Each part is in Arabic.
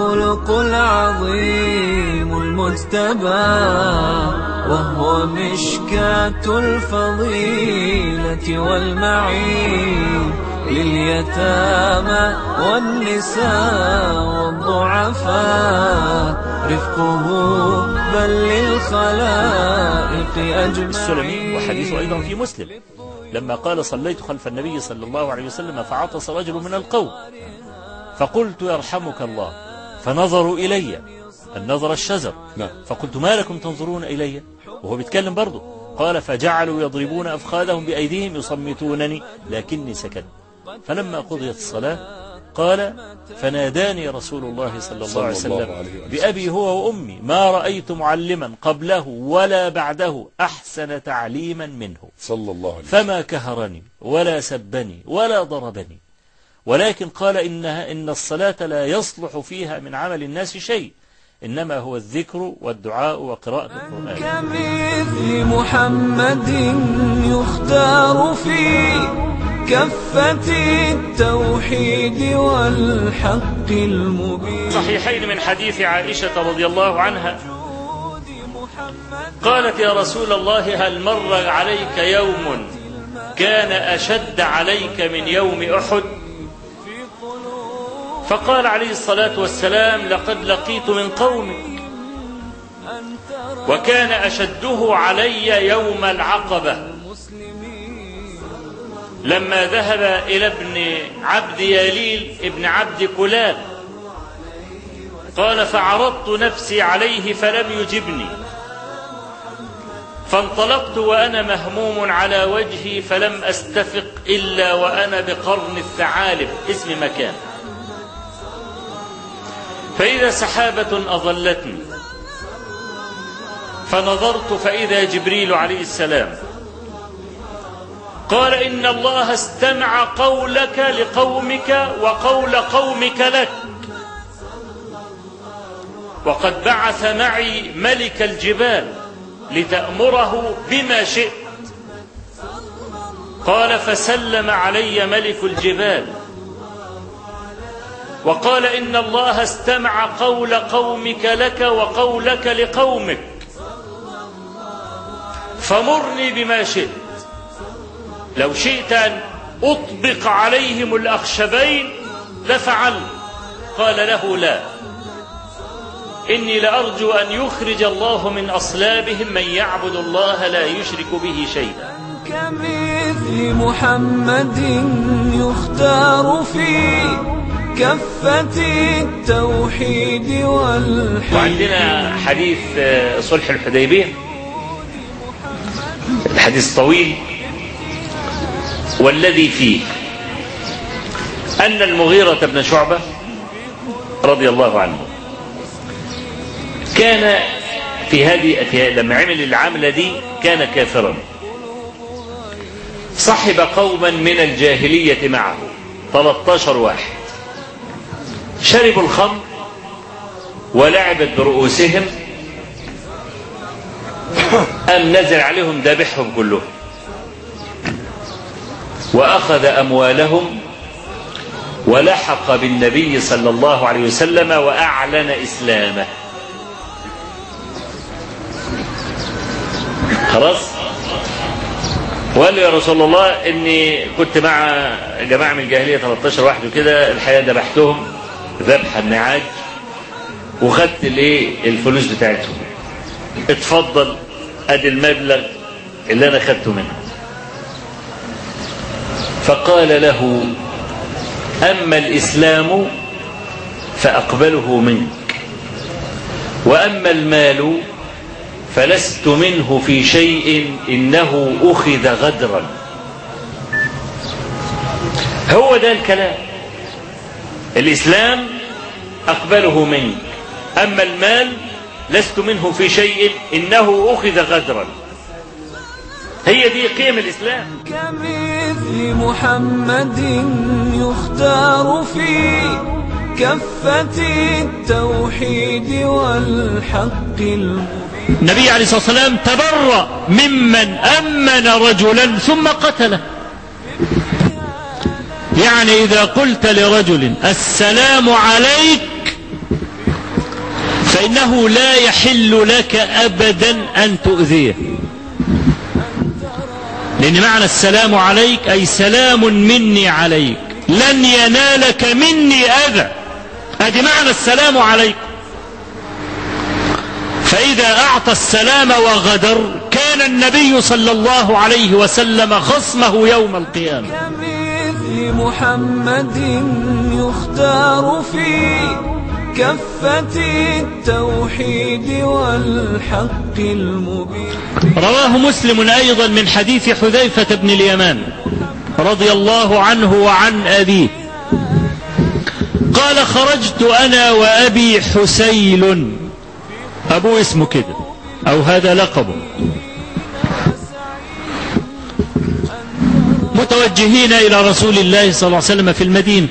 الخلق العظيم المجتبى وهو مشكاة الفضيلة والمعين لليتامى والنساء والضعفاء. رفقه بل للخلائق السلمي أجمعين وحديثه أيضا في مسلم. لما قال صليت خلف النبي صلى الله عليه وسلم فعطس رجل من القوم فقلت يرحمك الله. فنظروا إلي النظر الشزر نعم. فقلت ما لكم تنظرون إلي؟ وهو بيتكلم برضه. قال فجعلوا يضربون أفخاذهم بأيديهم يصمتونني لكني سكت. فلما قضيت الصلاة قال فناداني رسول الله صلى الله وسلم عليه وسلم. بأبي هو وأمي ما رأيت معلما قبله ولا بعده أحسن تعليما منه. صلى الله عليه وسلم. فما كهرني ولا سبني ولا ضربني. ولكن قال إنها إن الصلاة لا يصلح فيها من عمل الناس شيء. إنما هو الذكر والدعاء وقراءة القرآن. كمثل محمد يختار في كفة التوحيد والحق المبين. صحيحين من حديث عائشة رضي الله عنها. قالت يا رسول الله هل مر عليك يوم كان أشد عليك من يوم أحد؟ فقال عليه الصلاة والسلام لقد لقيت من قومك وكان أشده علي يوم العقبة. لما ذهب إلى ابن عبد ياليل ابن عبد كلاب قال فعرضت نفسي عليه فلم يجبني. فانطلقت وأنا مهموم على وجهي فلم أستفق إلا وأنا بقرن الثعالب. اسم مكان. فإذا سحابة أظلتني فنظرت فإذا جبريل عليه السلام. قال إن الله استمع قولك لقومك وقول قومك لك. وقد بعث معي ملك الجبال لتأمره بما شئت. قال فسلم علي ملك الجبال. وقال إن الله استمع قول قومك لك وقولك لقومك. فمرني بما شئت. لو شئت أن أطبق عليهم الأخشبين لفعلت قال له لا. إني لأرجو أن يخرج الله من أصلابهم من يعبد الله لا يشرك به شيئا. كمثل محمد يختار في كفة التوحيد والحق وعندنا حديث آه، صلح الحديبية. الحديث طويل. والذي فيه أن المغيرة بن شعبة رضي الله عنه كان في هذه لما عمل العملة دي كان كافرا. صحب قوما من الجاهلية معه 13 واحد. شربوا الخمر ولعبت برؤوسهم أم نزل عليهم ذبحهم كلهم وأخذ أموالهم ولحق بالنبي صلى الله عليه وسلم وأعلن إسلامه. خلاص؟ وقال له يا رسول الله إني كنت مع جماعة من الجاهلية 13 واحد وكده الحقيقة ذبحتهم. ذبح النعاج وخدت الايه الفلوس بتاعتهم. اتفضل ادي المبلغ اللي أنا خدته منه. فقال له أما الإسلام فأقبله منك وأما المال فلست منه في شيء إنه أخذ غدرا. هو ده الكلام. الإسلام أقبله منك. أما المال لست منه في شيء إنه أخذ غدرا. هي دي قيم الإسلام. كمثل محمد يختار في كفة التوحيد والحق المبين. النبي عليه الصلاة والسلام تبرأ ممن أمن رجلا ثم قتله. يعني إذا قلت لرجل السلام عليك فإنه لا يحل لك أبدا أن تؤذيه. لأن معنى السلام عليك أي سلام مني عليك. لن ينالك مني أذى. هذه معنى السلام عليك. فإذا أعطى السلام وغدر كان النبي صلى الله عليه وسلم خصمه يوم القيامة. كمثل محمد يختار في كفة التوحيد والحق المبين. رواه مسلم أيضا من حديث حذيفة بن اليمان رضي الله عنه وعن أبيه. قال خرجت أنا وأبي حسيل. أبوه اسمه كده أو هذا لقبه. متوجهين إلى رسول الله صلى الله عليه وسلم في المدينة.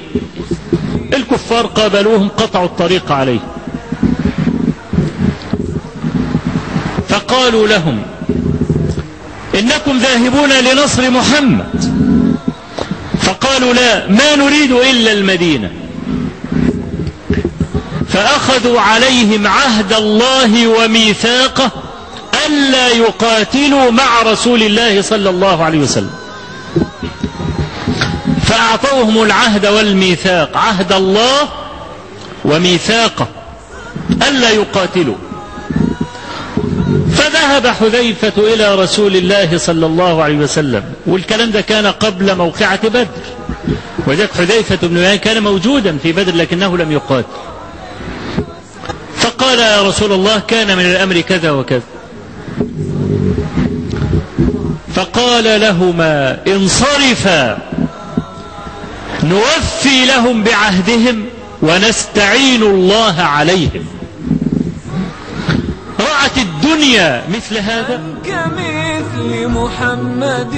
الكفار قابلوهم قطعوا الطريق عليه. فقالوا لهم إنكم ذاهبون لنصر محمد. فقالوا لا ما نريد إلا المدينة. فأخذوا عليهم عهد الله وميثاقه ألا يقاتلوا مع رسول الله صلى الله عليه وسلم. فأعطوهم العهد والميثاق. عهد الله وميثاقه. ألا يقاتلوا. فذهب حذيفة إلى رسول الله صلى الله عليه وسلم. والكلام ده كان قبل موقعة بدر. وذلك حذيفة بن يمان كان موجودا في بدر لكنه لم يقاتل. فقال يا رسول الله كان من الأمر كذا وكذا. فقال لهما انصرفا. نوفي لهم بعهدهم ونستعين الله عليهم. رأت الدنيا مثل هذا؟ كمثل محمد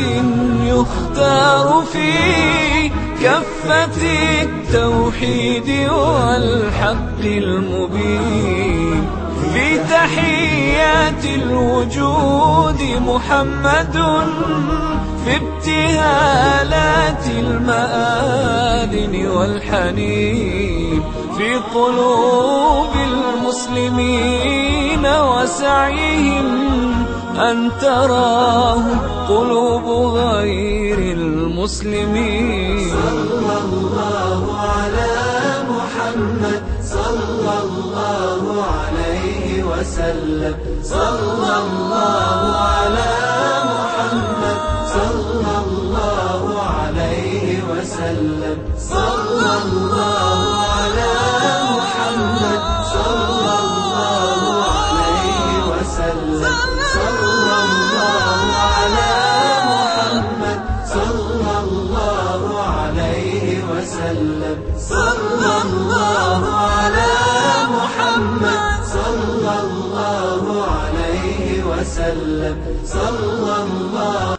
يختار في كفة التوحيد والحق المبين. في تحيات الوجود محمد ابتهالات المآذن والحنين في قلوب المسلمين وسعيهم أن تراه قلوب غير المسلمين. صلى الله على محمد صلى الله عليه وسلم. صلى الله صلى